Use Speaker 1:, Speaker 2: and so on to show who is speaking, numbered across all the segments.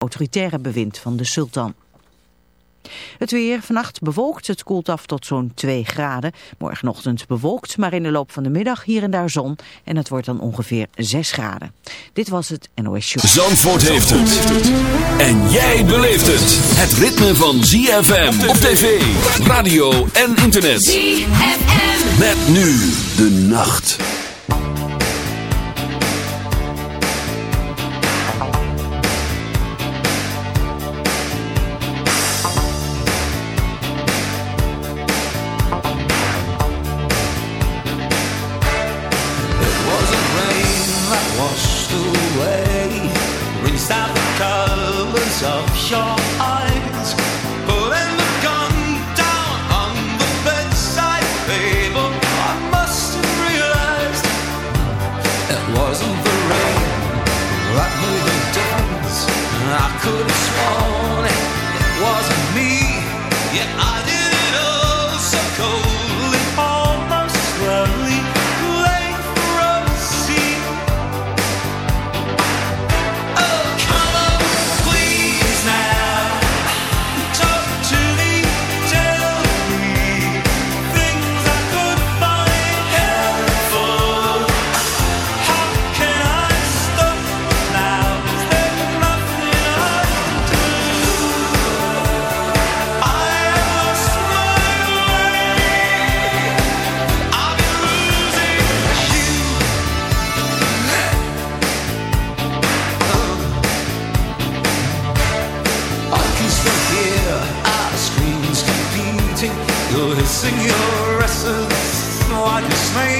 Speaker 1: autoritaire bewind van de sultan. Het weer vannacht bewolkt, het koelt af tot zo'n 2 graden. Morgenochtend bewolkt, maar in de loop van de middag hier en daar zon. En het wordt dan ongeveer 6 graden. Dit was het NOS Show.
Speaker 2: Zandvoort heeft het. En jij beleeft het. Het ritme van ZFM op tv, radio en internet.
Speaker 3: ZFM.
Speaker 2: Met nu de nacht.
Speaker 4: I
Speaker 5: just
Speaker 6: slain.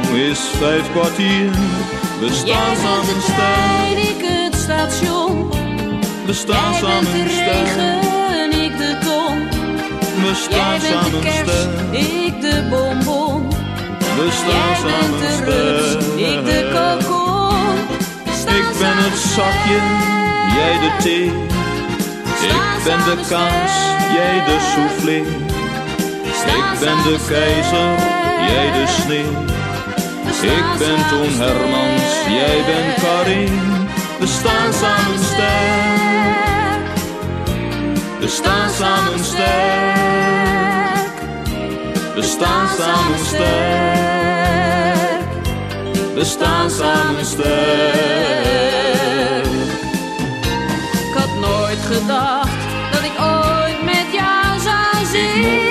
Speaker 7: is vijf kwartier. We
Speaker 8: jij
Speaker 7: staan
Speaker 8: bent
Speaker 7: samen
Speaker 8: de trein, ik het station.
Speaker 7: we staan
Speaker 8: Jij bent
Speaker 7: samen
Speaker 8: de regen, ik de ton.
Speaker 7: We
Speaker 8: Jij
Speaker 7: staan
Speaker 8: bent de
Speaker 7: samen
Speaker 8: kerst, ik de bonbon.
Speaker 7: we staan
Speaker 8: Jij bent
Speaker 7: samen
Speaker 8: de rups, ik de kokon. Staan
Speaker 7: Ik ben het
Speaker 8: samen
Speaker 7: zakje, jij de thee. Ik ben de kaas, jij de soufflé. Ik ben de keizer, jij de sneeuw. Ik ben Toon Hermans, jij bent Karin. We staan samen sterk. We staan samen sterk. We staan samen sterk. We staan samen sterk.
Speaker 8: Ik had nooit gedacht dat ik ooit met jou zou
Speaker 7: Ik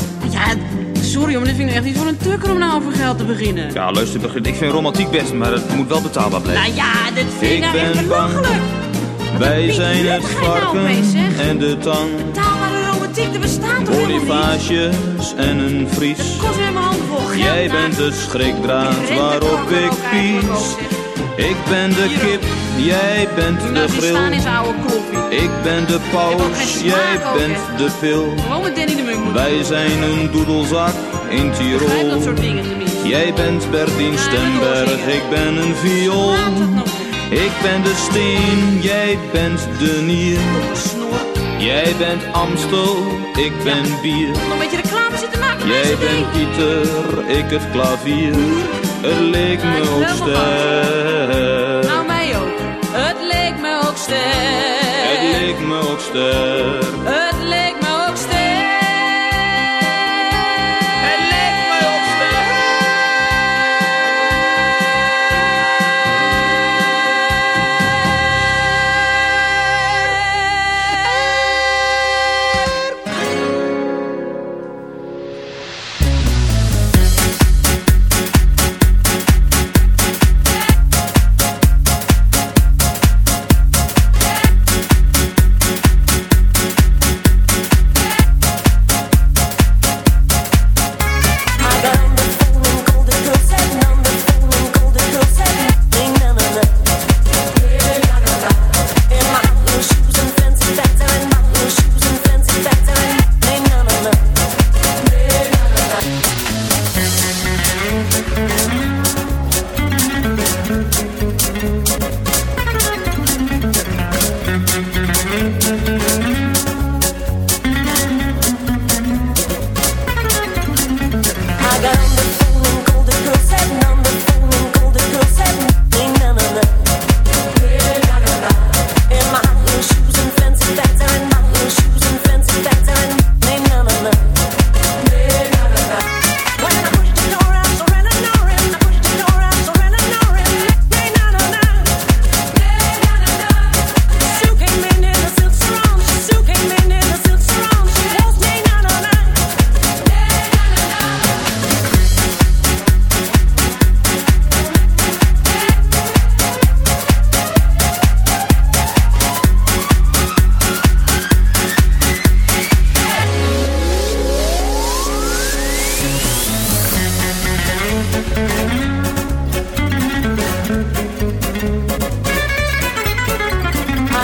Speaker 8: Sorry, maar dit vind ik echt iets voor een tukker om nou over geld te beginnen.
Speaker 7: Ja, luister, ik vind romantiek best, maar het moet wel betaalbaar blijven.
Speaker 8: Nou ja, dit vind ik,
Speaker 7: Ik
Speaker 8: nou
Speaker 7: ben
Speaker 8: belachelijk.
Speaker 7: Wij zijn het
Speaker 8: nou
Speaker 7: varken en de tang.
Speaker 8: Betaalbare romantiek, dat bestaat toch niet?
Speaker 7: Bonifages en een vries.
Speaker 8: Het kost weer mijn handen vol geld.
Speaker 7: Jij bent de schrikdraad waarop ik pies. Ik ben de kip, jij bent de
Speaker 8: nou in
Speaker 7: grill. Ik ben de paus, jij bent de pil.
Speaker 8: De.
Speaker 7: Wij zijn een doedelzak in Tirol. Jij bent Bertien Stemberg, ik ben een viool. Ik ben de steen, jij bent de nier. Jij bent Amstel, ik ben bier.
Speaker 8: Zitten.
Speaker 7: Jij bent Pieter, ik het klavier. Het leek me ook sterk.
Speaker 8: Nou mij ook. Het leek me ook sterk.
Speaker 7: Het leek me ook
Speaker 9: sterk.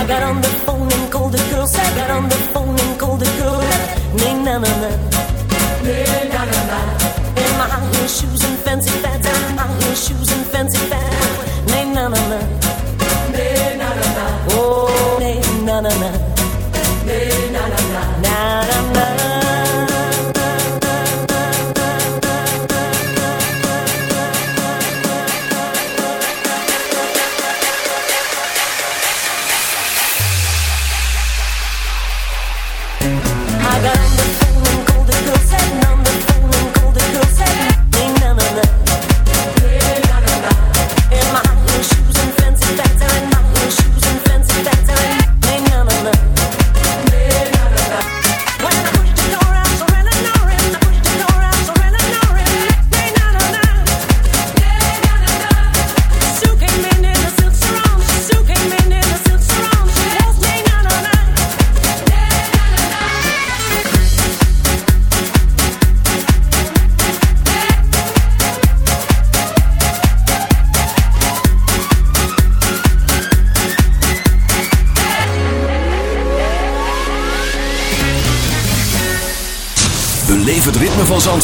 Speaker 9: got on the phone and called the girls. I got on the phone and called the girl. Nee, na, na, na.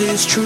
Speaker 10: is
Speaker 11: true.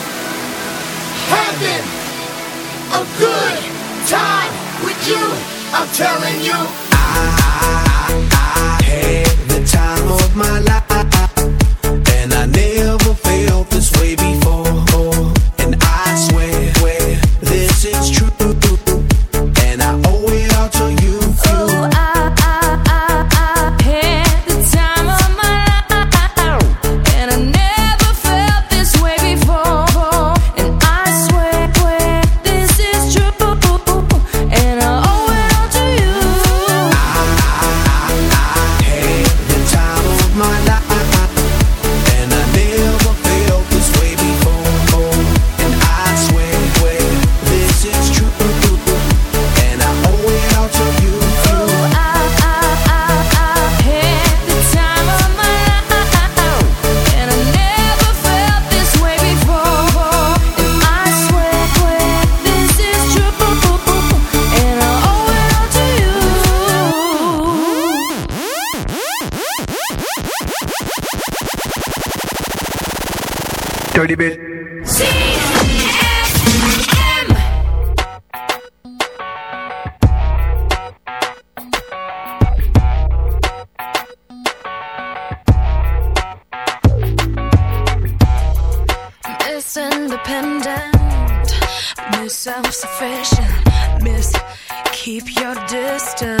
Speaker 3: having a good time with you. I'm telling you,
Speaker 11: I, I, I,
Speaker 3: I had the time of my life. sufficient. Miss, keep your distance.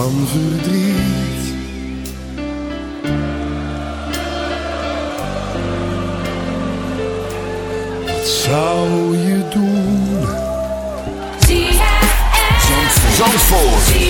Speaker 12: van verdriet. Wat zou je doen?
Speaker 3: Zandvoort.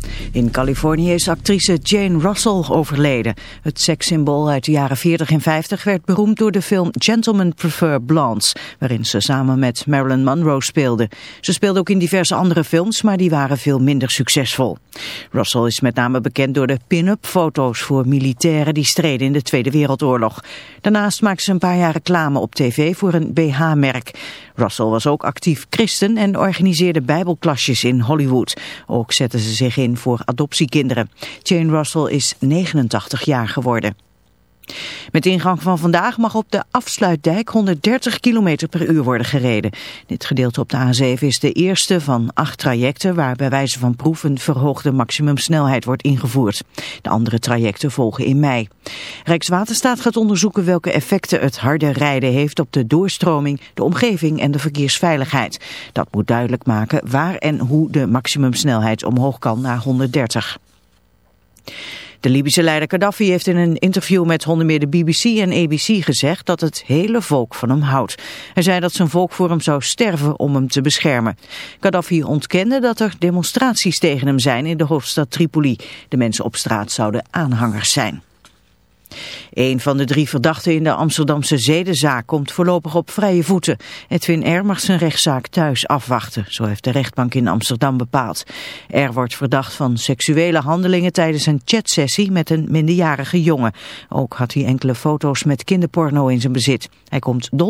Speaker 1: In Californië is actrice Jane Russell overleden. Het sekssymbool uit de jaren 40 en 50 werd beroemd door de film Gentlemen Prefer Blondes, waarin ze samen met Marilyn Monroe speelde. Ze speelde ook in diverse andere films, maar die waren veel minder succesvol. Russell is met name bekend door de pin-up foto's voor militairen die streden in de Tweede Wereldoorlog. Daarnaast maakte ze een paar jaar reclame op tv voor een BH-merk. Russell was ook actief christen en organiseerde bijbelklasjes in Hollywood. Ook zette ze zich in voor adoptiekinderen. Jane Russell is 89 jaar geworden. Met ingang van vandaag mag op de afsluitdijk 130 km per uur worden gereden. Dit gedeelte op de A7 is de eerste van acht trajecten waar bij wijze van proef een verhoogde maximumsnelheid wordt ingevoerd. De andere trajecten volgen in mei. Rijkswaterstaat gaat onderzoeken welke effecten het harde rijden heeft op de doorstroming, de omgeving en de verkeersveiligheid. Dat moet duidelijk maken waar en hoe de maximumsnelheid omhoog kan naar 130. De Libische leider Gaddafi heeft in een interview met onder meer de BBC en ABC gezegd dat het hele volk van hem houdt. Hij zei dat zijn volk voor hem zou sterven om hem te beschermen. Gaddafi ontkende dat er demonstraties tegen hem zijn in de hoofdstad Tripoli. De mensen op straat zouden aanhangers zijn. Een van de drie verdachten in de Amsterdamse zedenzaak komt voorlopig op vrije voeten. Edwin R. mag zijn rechtszaak thuis afwachten, zo heeft de rechtbank in Amsterdam bepaald. R. wordt verdacht van seksuele handelingen tijdens een chatsessie met een minderjarige jongen. Ook had hij enkele foto's met kinderporno in zijn bezit. Hij komt don